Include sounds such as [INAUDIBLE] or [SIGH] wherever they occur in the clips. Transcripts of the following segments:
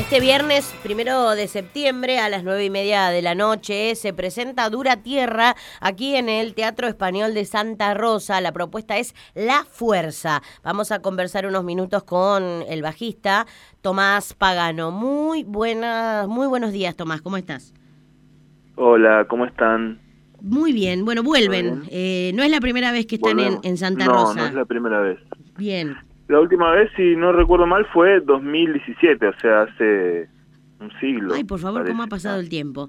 Este viernes, primero de septiembre, a las nueve y media de la noche, se presenta Dura Tierra aquí en el Teatro Español de Santa Rosa. La propuesta es La Fuerza. Vamos a conversar unos minutos con el bajista Tomás Pagano. Muy buenas, muy buenos días, Tomás. ¿Cómo estás? Hola, ¿cómo están? Muy bien. Bueno, vuelven. Eh, no es la primera vez que están en, en, Santa Rosa. No, no es la primera vez. Bien. La última vez, si no recuerdo mal, fue 2017, o sea, hace un siglo. Ay, por favor, ¿cómo ha pasado el tiempo?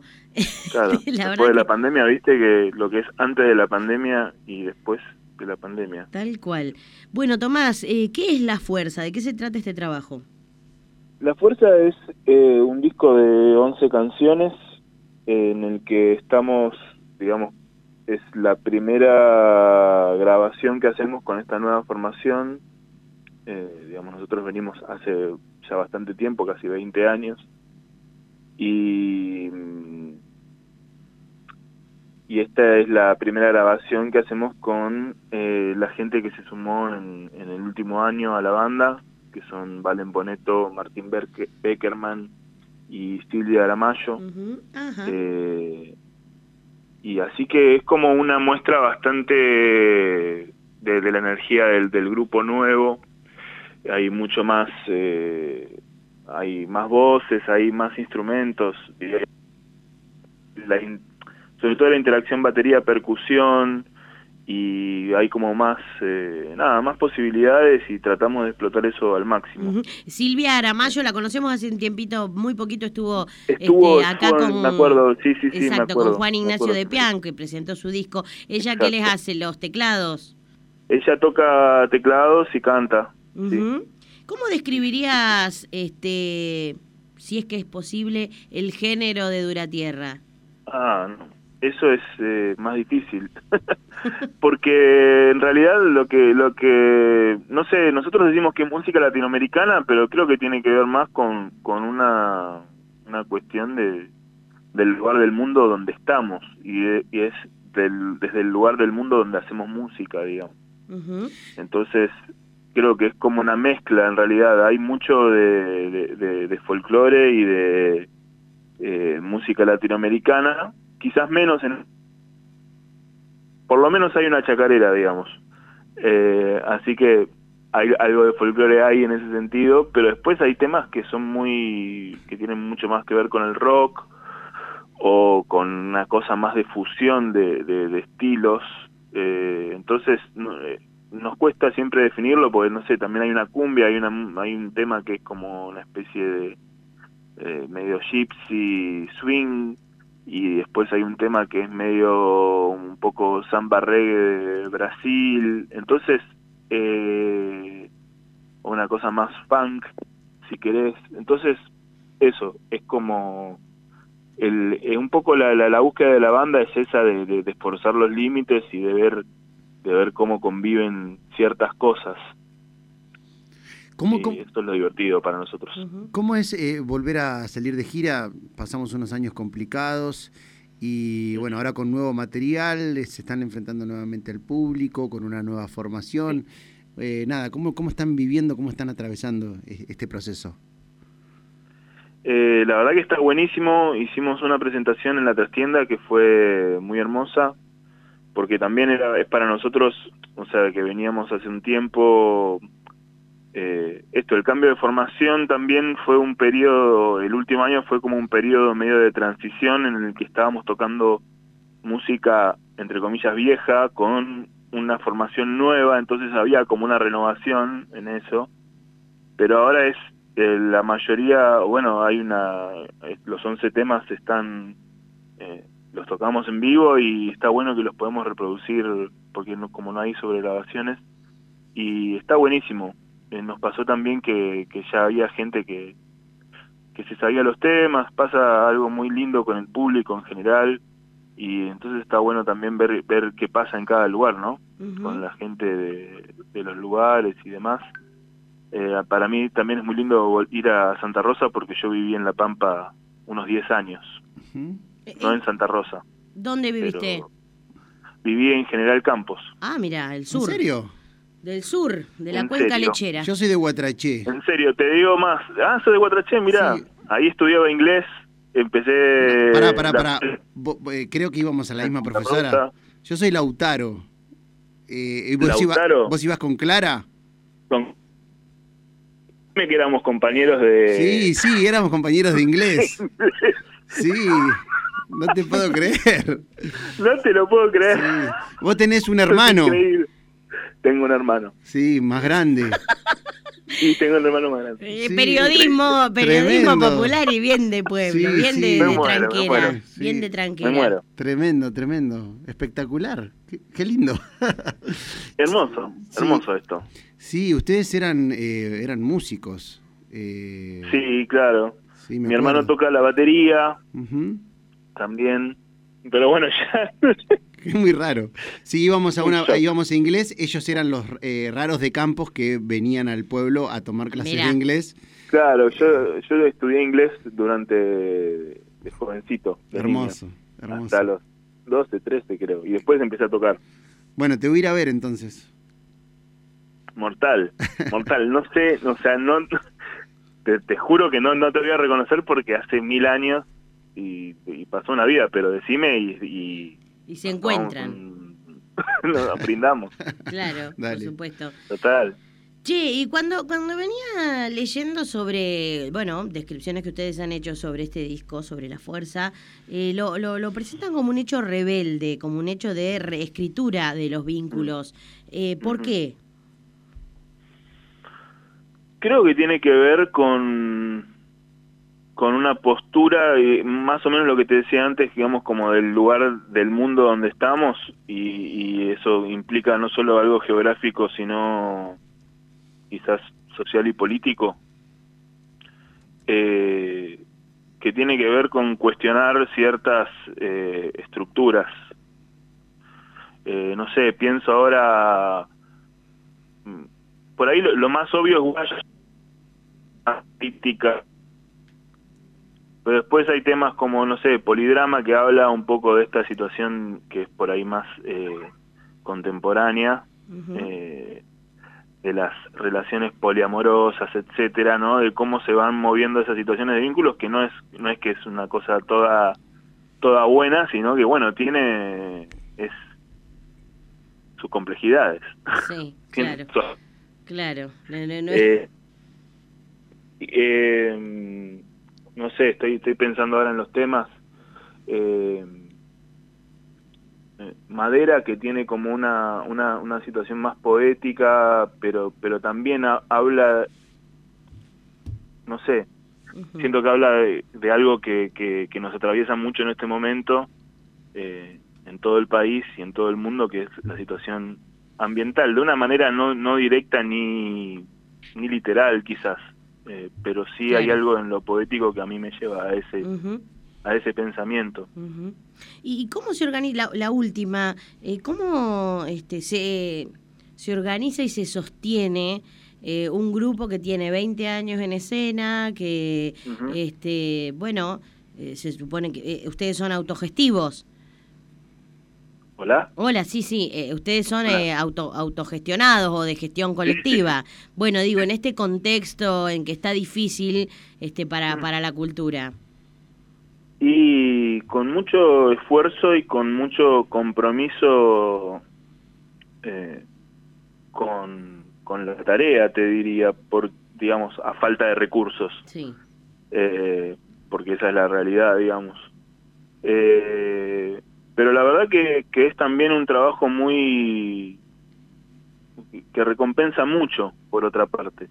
Claro, [LAUGHS] después de la pandemia, viste que lo que es antes de la pandemia y después de la pandemia. Tal cual. Bueno, Tomás, eh, ¿qué es La Fuerza? ¿De qué se trata este trabajo? La Fuerza es eh, un disco de 11 canciones en el que estamos, digamos, es la primera grabación que hacemos con esta nueva formación eh, digamos, nosotros venimos hace ya bastante tiempo, casi 20 años, y, y esta es la primera grabación que hacemos con eh, la gente que se sumó en, el último año a la banda, que son Valen Boneto, Martín Beckerman y Silvia Aramayo. Eh, y así que es como una muestra bastante de, la energía del, del grupo nuevo, hay mucho más, eh, hay más voces, hay más instrumentos, la sobre todo la interacción batería-percusión, y hay como más eh, nada más posibilidades y tratamos de explotar eso al máximo. Silvia Aramayo la conocemos hace un tiempito muy poquito estuvo, estuvo este, acá con me acuerdo sí sí sí exacto con Juan Ignacio de Pian que presentó su disco. Ella qué les hace los teclados ella toca teclados y canta ¿Cómo describirías, este, si es que es posible, el género de Duratierra? Ah, no. Eso es eh, más difícil, [LAUGHS] porque en realidad lo que, lo que, no sé, nosotros decimos que es música latinoamericana, pero creo que tiene que ver más con, con una, una cuestión de, del lugar del mundo donde estamos, y, es del, desde el lugar del mundo donde hacemos música, digamos. Entonces, creo que es como una mezcla en realidad. Hay mucho de, folclore y de eh, música latinoamericana, quizás menos en... Por lo menos hay una chacarera, digamos. Eh, así que hay algo de folclore ahí en ese sentido, pero después hay temas que son muy... que tienen mucho más que ver con el rock o con una cosa más de fusión de, estilos. Eh, entonces, nos cuesta siempre definirlo porque no sé también hay una cumbia hay una hay un tema que es como una especie de eh, medio gypsy swing y después hay un tema que es medio un poco samba reggae de Brasil. Entonces eh, una cosa más funk si querés. Entonces eso es como el, es un poco la, la, búsqueda de la banda es esa de, de esforzar los límites y de ver de ver cómo conviven ciertas cosas. ¿Cómo, esto es lo divertido para nosotros. ¿Cómo es eh, volver a salir de gira? Pasamos unos años complicados y bueno, ahora con nuevo material, eh, se están enfrentando nuevamente al público, con una nueva formación. Eh, nada, ¿cómo, ¿cómo están viviendo, cómo están atravesando este proceso? la verdad que está buenísimo. Hicimos una presentación en la trastienda que fue muy hermosa porque también era es para nosotros, o sea, que veníamos hace un tiempo, eh, esto, el cambio de formación también fue un periodo, el último año fue como un periodo medio de transición en el que estábamos tocando música, entre comillas, vieja, con una formación nueva, entonces había como una renovación en eso, pero ahora es eh, la mayoría, bueno, hay una, los 11 temas están... Eh, los tocamos en vivo y está bueno que los podemos reproducir porque no, como no hay sobregrabaciones y está buenísimo. Eh, nos pasó también que, que ya había gente que, que se sabía los temas, pasa algo muy lindo con el público en general y entonces está bueno también ver, ver qué pasa en cada lugar, ¿no? Con la gente de, de los lugares y demás. Eh, para mí también es muy lindo ir a Santa Rosa porque yo viví en La Pampa unos 10 años no en Santa Rosa. ¿Dónde viviste? Viví en General Campos. Ah, mira, el sur. ¿En serio? Del sur, de la cuenca lechera. Yo soy de Guatraché. En serio, te digo más. Ah, soy de Guatraché, mirá. ahí estudiaba inglés, empecé... Pará, pará, pará. Eh, creo que íbamos a la misma profesora. Yo soy Lautaro. Eh, ¿vos, ¿Lautaro? ¿Vos ibas con Clara? Con... que éramos compañeros de... Sí, sí, éramos compañeros de inglés. [LAUGHS] sí, no te puedo creer. [LAUGHS] No te lo puedo creer. Vos tenés un hermano. Tengo un hermano. Sí, más grande. Sí, tengo un hermano más grande. Eh, periodismo, periodismo popular y bien de pueblo, bien de, tranquila, bien de tranquila. Tremendo, tremendo, espectacular. Qué, lindo. [LAUGHS] hermoso, hermoso esto. Sí, ustedes eran eh, eran músicos. Eh... Sí, claro. Mi hermano toca la batería, también. Pero bueno, [LAUGHS] ya [LAUGHS] Es muy raro. Si íbamos a una, íbamos a inglés, ellos eran los eh, raros de campos que venían al pueblo a tomar clases de inglés. Claro, yo, yo estudié inglés durante de jovencito. hermoso, hermoso. Hasta los 12, 13 creo. Y después empecé a tocar. Bueno, te voy a ir a ver entonces. Mortal, mortal. No sé, o sea, no, te, juro que no, no te voy a reconocer porque hace mil años y, pasó una vida, pero decime y y se encuentran. [LAUGHS] Nos brindamos. Claro, por supuesto. Total. Che, y cuando, cuando venía leyendo sobre, bueno, descripciones que ustedes han hecho sobre este disco, sobre la fuerza, eh, lo, lo, presentan como un hecho rebelde, como un hecho de reescritura de los vínculos. Eh, ¿Por qué? Creo que tiene que ver con con una postura, y más o menos lo que te decía antes, digamos, como del lugar del mundo donde estamos, y, eso implica no solo algo geográfico, sino quizás social y político, eh, que tiene que ver con cuestionar ciertas eh, estructuras. Eh, no sé, pienso ahora, mm, por ahí lo, más obvio es política pero después hay temas como, no sé, Polidrama, que habla un poco de esta situación que es por ahí más eh, contemporánea, eh, de las relaciones poliamorosas, etcétera, ¿no? De cómo se van moviendo esas situaciones de vínculos, que no es no es que es una cosa toda toda buena, sino que, bueno, tiene es sus complejidades. Sí, [LAUGHS] claro. claro. eh, eh no sé, estoy, estoy pensando ahora en los temas. Eh, eh, Madera que tiene como una, una, una, situación más poética, pero, pero también habla, no sé, siento que habla de, algo que, que, nos atraviesa mucho en este momento, eh, en todo el país y en todo el mundo, que es la situación ambiental, de una manera no, no directa ni, ni literal quizás, eh, pero sí hay algo en lo poético que a mí me lleva a ese a ese pensamiento. ¿Y cómo se organiza la, última? Eh, ¿Cómo este, se, se organiza y se sostiene eh, un grupo que tiene 20 años en escena, que, este, bueno, se supone que ustedes son autogestivos? Hola. Hola, sí, sí. Eh, ustedes son eh, auto, autogestionados o de gestión colectiva. Bueno, digo, en este contexto en que está difícil este para, mm. para la cultura. Y con mucho esfuerzo y con mucho compromiso eh, con, con la tarea, te diría, por, digamos, a falta de recursos. Sí. porque esa es la realidad, digamos. Eh, pero la verdad que, que es también un trabajo muy que recompensa mucho por otra parte.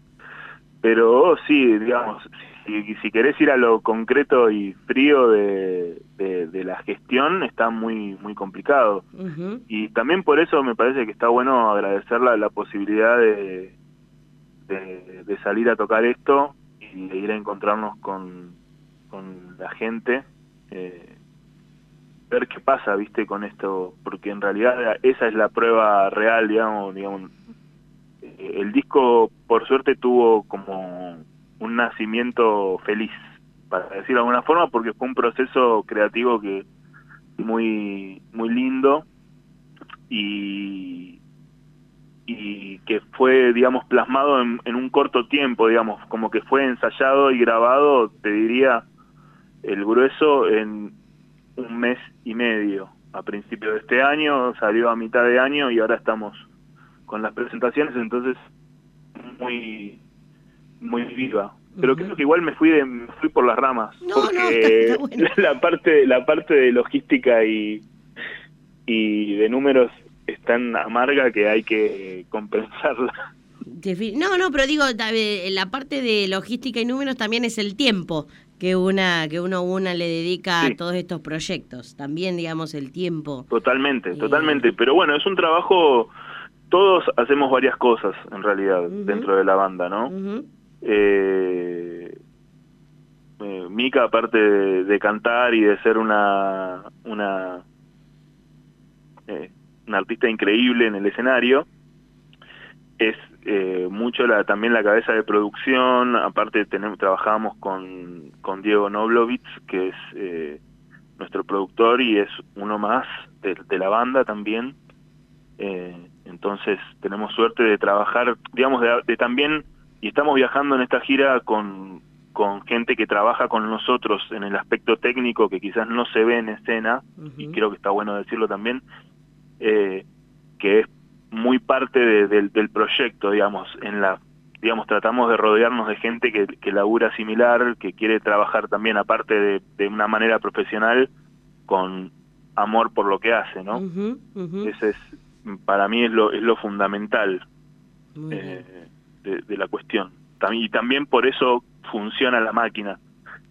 Pero sí digamos si, si querés ir a lo concreto y frío de, de, la gestión está muy muy complicado. Y también por eso me parece que está bueno agradecer la, la posibilidad de, de, salir a tocar esto y de ir a encontrarnos con, con la gente eh, ver qué pasa, viste, con esto, porque en realidad esa es la prueba real, digamos, digamos. Eh, el disco, por suerte, tuvo como un nacimiento feliz, para decirlo de alguna forma, porque fue un proceso creativo que muy muy lindo y y que fue, digamos, plasmado en, en, un corto tiempo, digamos, como que fue ensayado y grabado, te diría, el grueso en un mes y medio. A principios de este año, salió a mitad de año y ahora estamos con las presentaciones, entonces muy muy viva. Pero creo que igual me fui de, me fui por las ramas, porque [LAUGHS] la parte la parte de logística y y de números es tan amarga que hay que compensarla. No, no, pero digo, la parte de logística y números también es el tiempo que una que uno una le dedica a todos estos proyectos. También, digamos, el tiempo. Totalmente, totalmente. Pero bueno, es un trabajo. Todos hacemos varias cosas en realidad dentro de la banda, ¿no? Eh, eh, Mika, aparte de, cantar y de ser una una eh, una artista increíble en el escenario, es eh, mucho la, también la cabeza de producción, aparte tenemos, trabajamos con, con Diego Noblovitz, que es eh, nuestro productor y es uno más de, la banda también. Eh, entonces tenemos suerte de trabajar, digamos, de, también, y estamos viajando en esta gira con, con gente que trabaja con nosotros en el aspecto técnico que quizás no se ve en escena, y creo que está bueno decirlo también, que es muy parte del proyecto, digamos, en la digamos tratamos de rodearnos de gente que, que labura similar, que quiere trabajar también aparte de, de una manera profesional con amor por lo que hace, ¿no? Ese es para mí es lo es lo fundamental eh, de, la cuestión. Y también por eso funciona la máquina.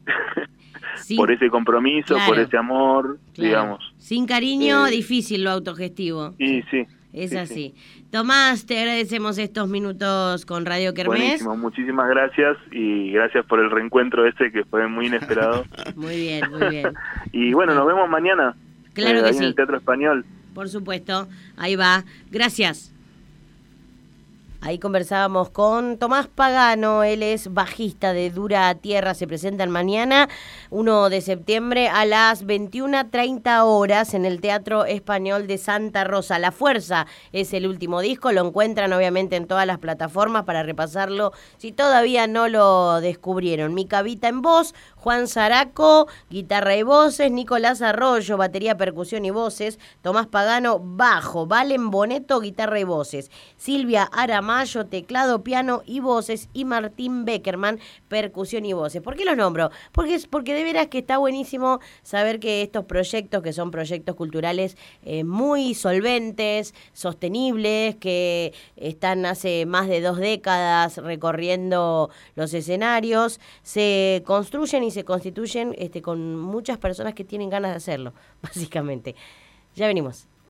[LAUGHS] por ese compromiso, por ese amor, digamos. Sin cariño, eh, difícil lo autogestivo. Y sí, es así. Tomás, te agradecemos estos minutos con Radio Kermés. Buenísimo, muchísimas gracias y gracias por el reencuentro este que fue muy inesperado. [LAUGHS] muy bien, muy bien. [LAUGHS] y bueno, nos vemos mañana. Claro eh, que sí. En el Teatro Español. Por supuesto, ahí va. Gracias. Ahí conversábamos con Tomás Pagano, él es bajista de Dura Tierra, se presentan mañana, 1 de septiembre a las 21.30 horas en el Teatro Español de Santa Rosa. La Fuerza es el último disco, lo encuentran obviamente en todas las plataformas para repasarlo si todavía no lo descubrieron. Mi cabita en voz, Juan Zaraco, guitarra y voces, Nicolás Arroyo, batería, percusión y voces, Tomás Pagano, bajo, Valen Boneto, guitarra y voces, Silvia Aramayo, teclado, piano y voces, y Martín Beckerman, percusión y voces. ¿Por qué los nombro? Porque, es, porque de veras que está buenísimo saber que estos proyectos, que son proyectos culturales eh, muy solventes, sostenibles, que están hace más de dos décadas recorriendo los escenarios, se construyen y se constituyen este, con muchas personas que tienen ganas de hacerlo, [LAUGHS] básicamente. Ya venimos.